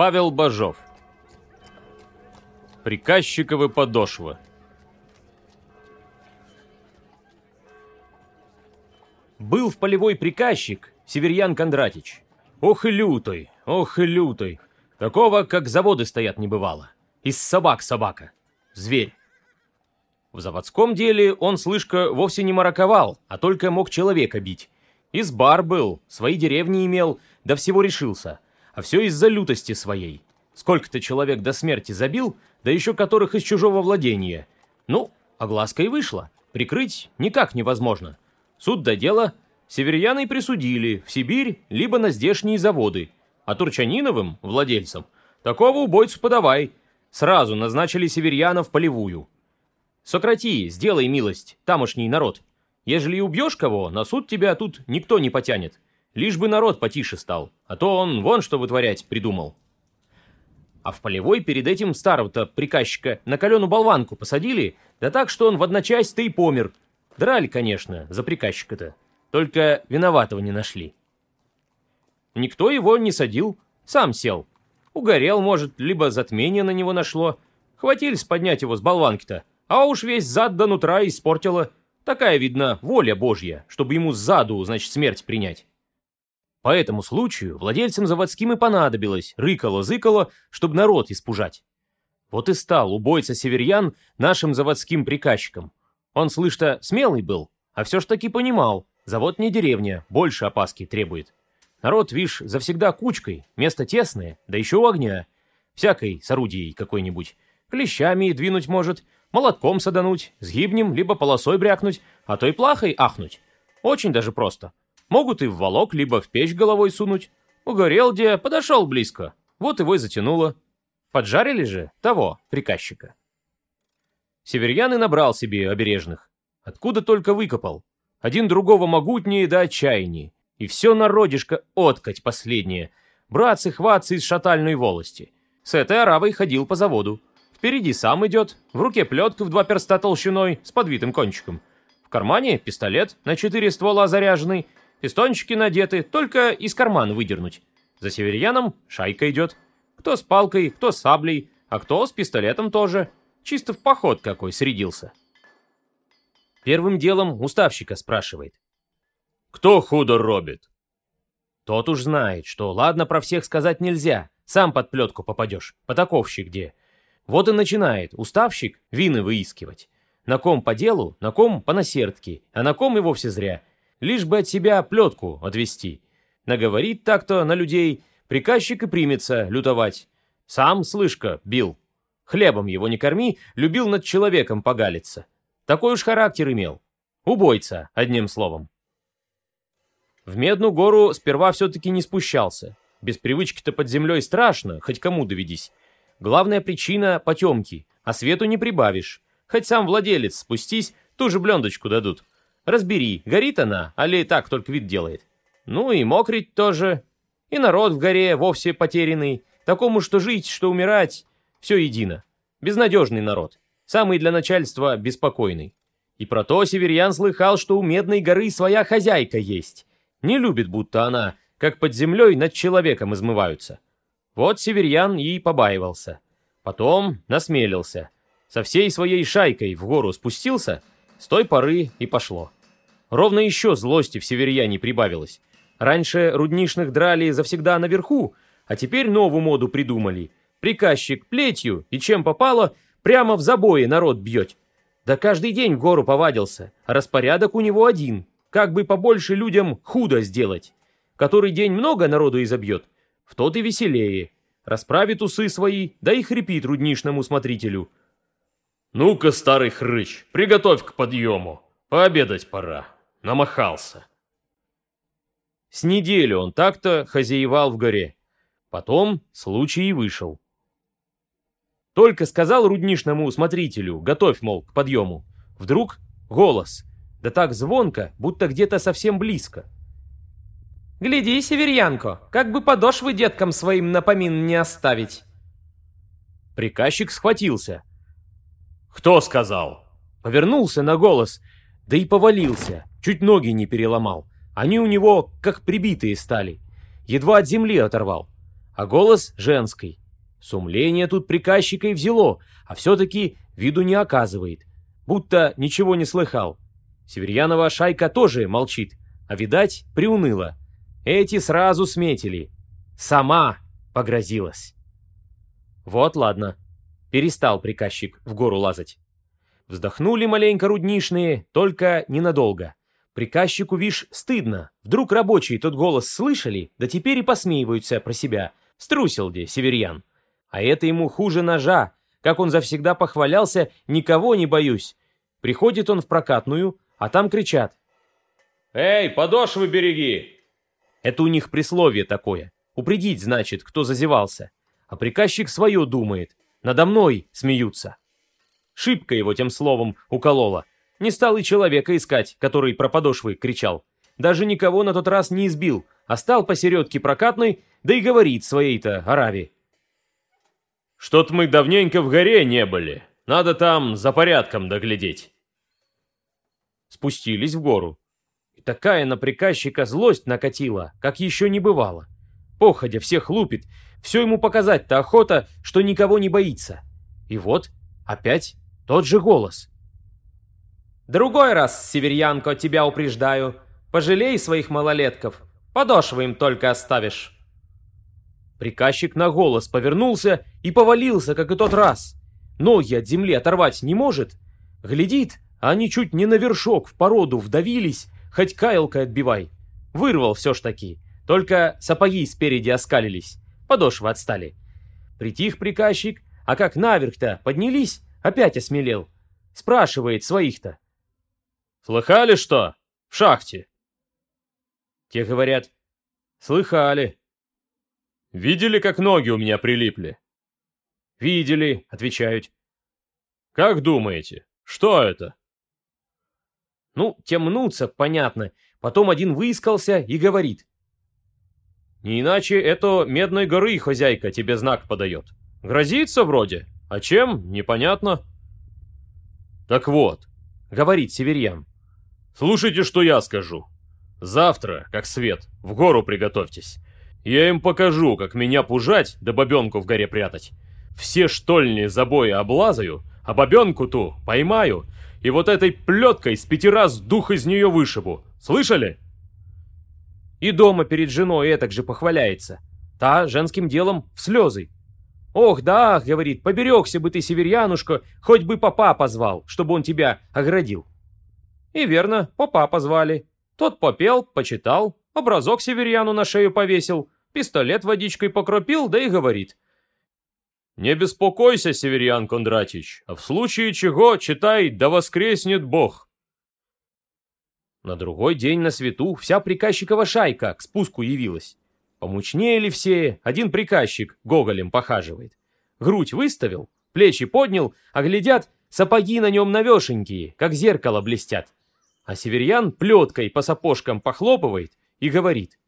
Павел Бажов. Приказчиковы подошвы. Был в полевой приказчик Северьян Кондратич. Ох и лютый, ох и лютый. Такого, как заводы стоят, не бывало. Из собак собака. Зверь. В заводском деле он, слышка, вовсе не мараковал, а только мог человека бить. Из бар был, свои деревни имел, да всего решился. А все из-за лютости своей. Сколько-то человек до смерти забил, да еще которых из чужого владения. Ну, огласка и вышла. Прикрыть никак невозможно. Суд до дела, северяны присудили в Сибирь, либо на здешние заводы. А Турчаниновым, владельцам, такого убойцу подавай. Сразу назначили северянов полевую. Сократи, сделай милость, тамошний народ. Ежели убьешь кого, на суд тебя тут никто не потянет. Лишь бы народ потише стал, а то он вон что вытворять придумал. А в полевой перед этим старого-то приказчика на калену болванку посадили, да так, что он в одночасье-то и помер, Драли, конечно, за приказчика-то. Только виноватого не нашли. Никто его не садил, сам сел. Угорел, может, либо затмение на него нашло. Хватились поднять его с болванки-то, а уж весь зад до нутра испортило. Такая, видно, воля божья, чтобы ему сзаду, значит, смерть принять. По этому случаю владельцам заводским и понадобилось рыкало-зыкало, чтобы народ испужать. Вот и стал убойца северян нашим заводским приказчиком. Он, слышно, смелый был, а все ж таки понимал, завод не деревня, больше опаски требует. Народ, вишь, завсегда кучкой, место тесное, да еще у огня. Всякой с орудией какой-нибудь. Клещами двинуть может, молотком садануть, сгибнем, либо полосой брякнуть, а то и плахой ахнуть. Очень даже просто. Могут и в волок, либо в печь головой сунуть. Угорел где, подошел близко. Вот его и затянуло. Поджарили же того, приказчика. Северьян и набрал себе обережных. Откуда только выкопал. Один другого могутнее до отчаяния. И все народишко откать последнее. Братцы-хватцы из шатальной волости. С этой аравой ходил по заводу. Впереди сам идет, в руке плетка в два перста толщиной с подвитым кончиком. В кармане пистолет на четыре ствола заряженный, пистончики надеты, только из кармана выдернуть. За северяном шайка идет. Кто с палкой, кто с саблей, а кто с пистолетом тоже. Чисто в поход какой средился. Первым делом уставщика спрашивает. «Кто худо робит?» Тот уж знает, что ладно про всех сказать нельзя, сам под плетку попадешь, потаковщик где. Вот и начинает уставщик вины выискивать. На ком по делу, на ком по насердке, а на ком и вовсе зря. Лишь бы от себя плетку отвести. Наговорит так-то на людей, приказчик и примется лютовать. Сам, слышка, бил. Хлебом его не корми, любил над человеком погалиться. Такой уж характер имел. Убойца, одним словом. В Медную гору сперва все-таки не спущался. Без привычки-то под землей страшно, хоть кому доведись. Главная причина — потемки, а свету не прибавишь. Хоть сам владелец спустись, ту же блендочку дадут. Разбери, горит она, али так только вид делает. Ну и мокрить тоже. И народ в горе вовсе потерянный. Такому, что жить, что умирать, все едино. Безнадежный народ. Самый для начальства беспокойный. И про то Северян слыхал, что у Медной горы своя хозяйка есть. Не любит, будто она, как под землей, над человеком измываются. Вот Северян и побаивался. Потом насмелился. Со всей своей шайкой в гору спустился, с той поры и пошло. Ровно еще злости в Северяне прибавилось. Раньше руднишных драли завсегда наверху, а теперь новую моду придумали — Приказчик плетью и чем попало, прямо в забое народ бьет. Да каждый день в гору повадился, а распорядок у него один. Как бы побольше людям худо сделать. Который день много народу изобьет, в тот и веселее. Расправит усы свои, да и хрипит руднишному смотрителю. «Ну-ка, старый хрыч, приготовь к подъему. Пообедать пора. Намахался». С неделю он так-то хозяевал в горе. Потом случай и вышел. Только сказал руднишному смотрителю, готовь, мол, к подъему. Вдруг голос. Да так звонко, будто где-то совсем близко. «Гляди, северянко, как бы подошвы деткам своим напомин не оставить!» Приказчик схватился. «Кто сказал?» Повернулся на голос, да и повалился, чуть ноги не переломал. Они у него как прибитые стали. Едва от земли оторвал. а голос женский. Сумление тут приказчика и взяло, а все-таки виду не оказывает, будто ничего не слыхал. Северьянова шайка тоже молчит, а, видать, приуныла. Эти сразу сметили. Сама погрозилась. Вот ладно. Перестал приказчик в гору лазать. Вздохнули маленько руднишные, только ненадолго. Приказчику, вишь, стыдно. Вдруг рабочие тот голос слышали, да теперь и посмеиваются про себя. Струсил где, северьян. А это ему хуже ножа. Как он завсегда похвалялся, никого не боюсь. Приходит он в прокатную, а там кричат. «Эй, подошвы береги!» Это у них присловие такое. Упредить, значит, кто зазевался. А приказчик свое думает. Надо мной смеются. Шибко его тем словом уколола. Не стал и человека искать, который про подошвы кричал. Даже никого на тот раз не избил, а стал посередке прокатной, да и говорит своей-то Аравии. «Что-то мы давненько в горе не были. Надо там за порядком доглядеть». Спустились в гору. И такая на приказчика злость накатила, как еще не бывало. Походя всех лупит, все ему показать-то охота, что никого не боится. И вот, опять тот же голос. «Другой раз, северьянко, тебя упреждаю. Пожалей своих малолетков. Подошвы им только оставишь». Приказчик на голос повернулся и повалился, как и тот раз. Ноги от земли оторвать не может. Глядит, а они чуть не на вершок в породу вдавились, хоть каялкой отбивай. Вырвал все ж таки. Только сапоги спереди оскалились, подошвы отстали. Притих приказчик, а как наверх-то поднялись, опять осмелел. Спрашивает своих-то. «Слыхали что? В шахте?» Те говорят, «Слыхали». «Видели, как ноги у меня прилипли?» «Видели», — отвечают. «Как думаете, что это?» Ну, темнуться, понятно. Потом один выискался и говорит. «Не иначе это Медной горы хозяйка тебе знак подает. Грозится вроде, а чем, непонятно». «Так вот», — говорит Северьян. «Слушайте, что я скажу. Завтра, как свет, в гору приготовьтесь. Я им покажу, как меня пужать да бабенку в горе прятать. Все штольни забои облазаю, а бабенку ту поймаю, и вот этой плеткой с пяти раз дух из нее вышибу. Слышали?» И дома перед женой этак же похваляется. Та женским делом в слезы. «Ох, да, — говорит, — поберегся бы ты, северянушка, хоть бы папа позвал, чтобы он тебя оградил». И верно, папа позвали. Тот попел, почитал, образок северяну на шею повесил, пистолет водичкой покропил, да и говорит. «Не беспокойся, Северян Кондратич, а в случае чего читай «Да воскреснет Бог». На другой день на свету вся приказчикова шайка к спуску явилась. Помучнее ли все, один приказчик гоголем похаживает. Грудь выставил, плечи поднял, а глядят, сапоги на нем навешенькие, как зеркало блестят. А северян плеткой по сапожкам похлопывает и говорит.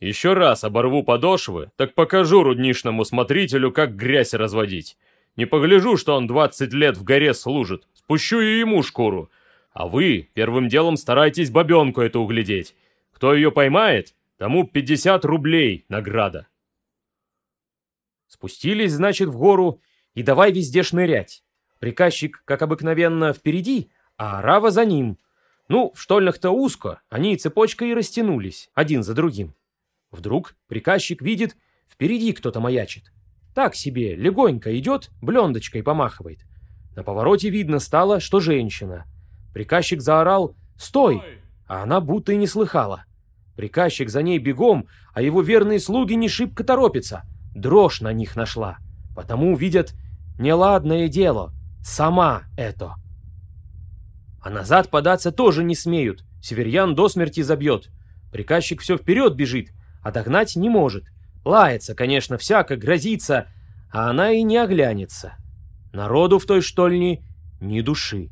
Еще раз оборву подошвы, так покажу руднишному смотрителю, как грязь разводить. Не погляжу, что он 20 лет в горе служит, спущу и ему шкуру. А вы первым делом старайтесь бабенку эту углядеть. Кто ее поймает, тому 50 рублей награда. Спустились, значит, в гору и давай везде шнырять. Приказчик, как обыкновенно, впереди, а Рава за ним. Ну, в штольнях-то узко, они цепочкой и растянулись, один за другим. Вдруг приказчик видит, впереди кто-то маячит. Так себе, легонько идет, блендочкой помахивает. На повороте видно стало, что женщина. Приказчик заорал «Стой!», а она будто и не слыхала. Приказчик за ней бегом, а его верные слуги не шибко торопятся. Дрожь на них нашла. Потому видят неладное дело. Сама это. А назад податься тоже не смеют. Северьян до смерти забьет. Приказчик все вперед бежит, а догнать не может. Лается, конечно, всяко, грозится, а она и не оглянется. Народу в той штольне ни души.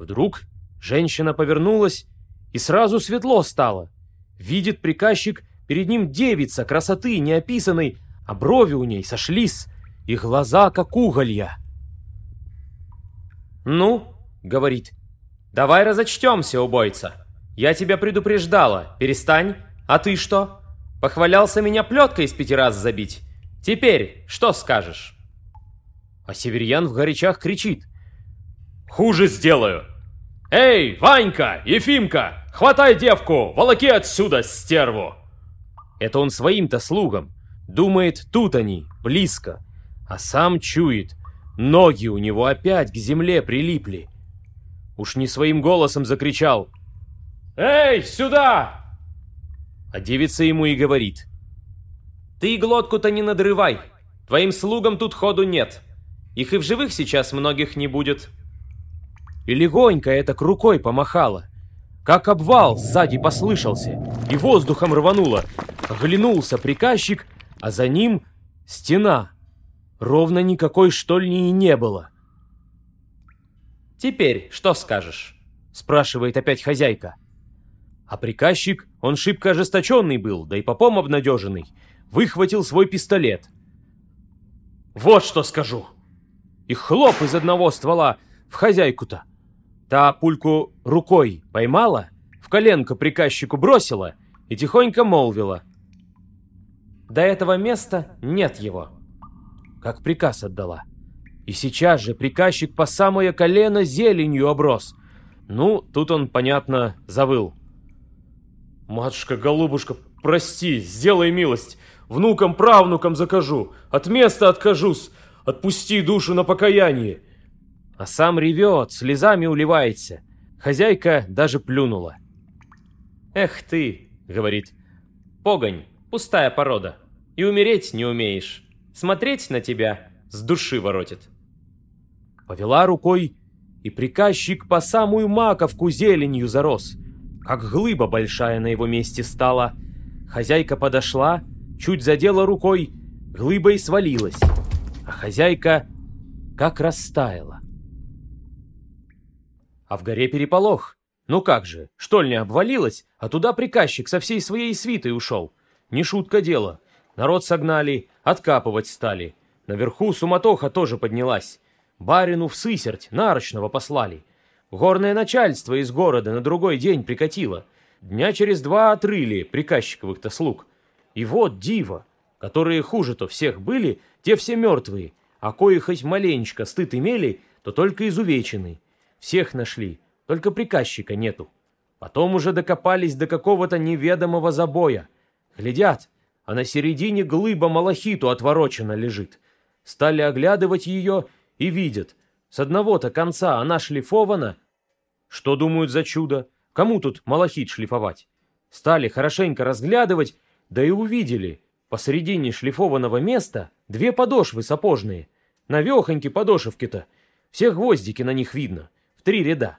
Вдруг женщина повернулась, и сразу светло стало. Видит приказчик, перед ним девица, красоты неописанной, а брови у ней сошлись, и глаза как уголья. «Ну, — говорит, — давай разочтемся, убойца. Я тебя предупреждала, перестань, а ты что? Похвалялся меня плеткой из пяти раз забить. Теперь что скажешь?» А Северьян в горячах кричит. «Хуже сделаю! Эй, Ванька, Ефимка, хватай девку, волоки отсюда, стерву!» Это он своим-то слугам. Думает, тут они, близко. А сам чует, ноги у него опять к земле прилипли. Уж не своим голосом закричал. «Эй, сюда!» А девица ему и говорит. «Ты глотку-то не надрывай. Твоим слугам тут ходу нет. Их и в живых сейчас многих не будет». И легонько это к рукой помахала. Как обвал сзади послышался, и воздухом рвануло. Оглянулся приказчик, а за ним стена. Ровно никакой штольни и не было. «Теперь что скажешь?» — спрашивает опять хозяйка. А приказчик, он шибко ожесточенный был, да и попом обнадеженный, выхватил свой пистолет. «Вот что скажу!» И хлоп из одного ствола в хозяйку-то. Та пульку рукой поймала, в коленко приказчику бросила и тихонько молвила. До этого места нет его. Как приказ отдала. И сейчас же приказчик по самое колено зеленью оброс. Ну, тут он, понятно, завыл. «Матушка-голубушка, прости, сделай милость. Внукам, правнукам закажу. От места откажусь. Отпусти душу на покаяние». А сам ревет, слезами уливается. Хозяйка даже плюнула. «Эх ты», — говорит, — «погонь, пустая порода. И умереть не умеешь. Смотреть на тебя с души воротит». Повела рукой, и приказчик по самую маковку зеленью зарос — как глыба большая на его месте стала. Хозяйка подошла, чуть задела рукой, глыбой свалилась, а хозяйка как растаяла. А в горе переполох. Ну как же, штольня обвалилась, а туда приказчик со всей своей свитой ушел. Не шутка дело. Народ согнали, откапывать стали. Наверху суматоха тоже поднялась. Барину в сысерть нарочного послали. Горное начальство из города на другой день прикатило. Дня через два отрыли приказчиковых-то слуг. И вот диво, которые хуже-то всех были, те все мертвые, а кои хоть маленечко стыд имели, то только изувечены. Всех нашли, только приказчика нету. Потом уже докопались до какого-то неведомого забоя. Глядят, а на середине глыба малахиту отворочена лежит. Стали оглядывать ее и видят, с одного-то конца она шлифована. Что думают за чудо? Кому тут малахит шлифовать? Стали хорошенько разглядывать, да и увидели. Посередине шлифованного места две подошвы сапожные. Навехоньки подошевки-то. Все гвоздики на них видно. В три ряда.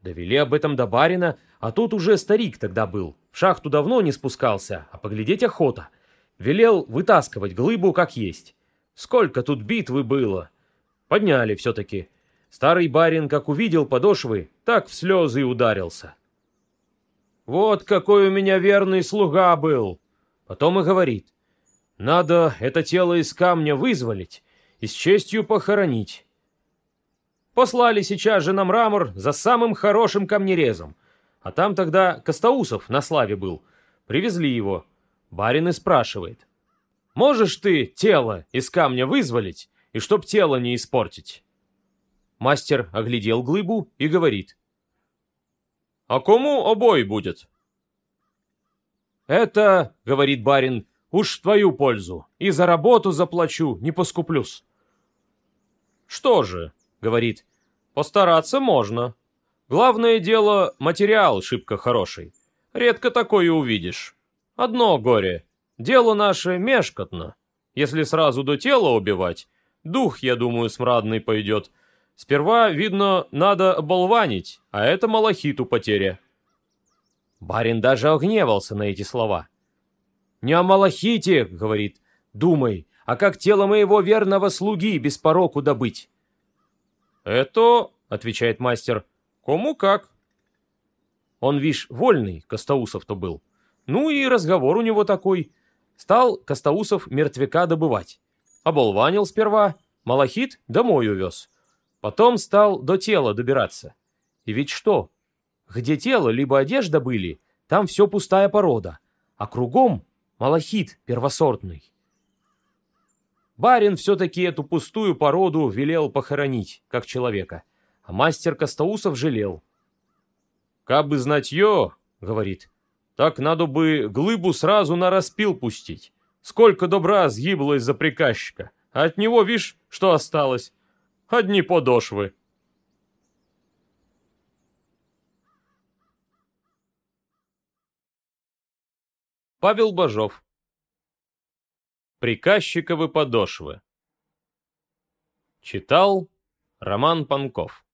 Довели об этом до барина, а тут уже старик тогда был. В шахту давно не спускался, а поглядеть охота. Велел вытаскивать глыбу как есть. Сколько тут битвы было. Подняли все-таки. Старый барин, как увидел подошвы, так в слезы ударился. «Вот какой у меня верный слуга был!» Потом и говорит. «Надо это тело из камня вызволить и с честью похоронить». Послали сейчас же на мрамор за самым хорошим камнерезом. А там тогда Костоусов на славе был. Привезли его. Барин и спрашивает. «Можешь ты тело из камня вызволить и чтоб тело не испортить. Мастер оглядел глыбу и говорит. «А кому обой будет?» «Это, — говорит барин, — уж в твою пользу, и за работу заплачу, не поскуплюсь». «Что же, — говорит, — постараться можно. Главное дело — материал шибко хороший. Редко такое увидишь. Одно горе — дело наше мешкотно. Если сразу до тела убивать, Дух, я думаю, смрадный пойдет. Сперва, видно, надо оболванить, а это малахиту потеря. Барин даже огневался на эти слова. «Не о малахите, — говорит, — думай, а как тело моего верного слуги без пороку добыть?» «Это, — отвечает мастер, — кому как». Он, вишь, вольный, Костоусов-то был. Ну и разговор у него такой. Стал Костоусов мертвяка добывать. Оболванил сперва, малахит домой увез. Потом стал до тела добираться. И ведь что? Где тело либо одежда были, там все пустая порода. А кругом Малахит первосортный. Барин все-таки эту пустую породу велел похоронить, как человека, а мастер Костоусов жалел. «Кабы знать ё, — говорит, — так надо бы глыбу сразу на распил пустить. Сколько добра сгибло из-за приказчика, а от него, вишь, что осталось? Одни подошвы». Павел Бажов Приказчиковы подошвы Читал Роман Панков